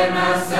Buenas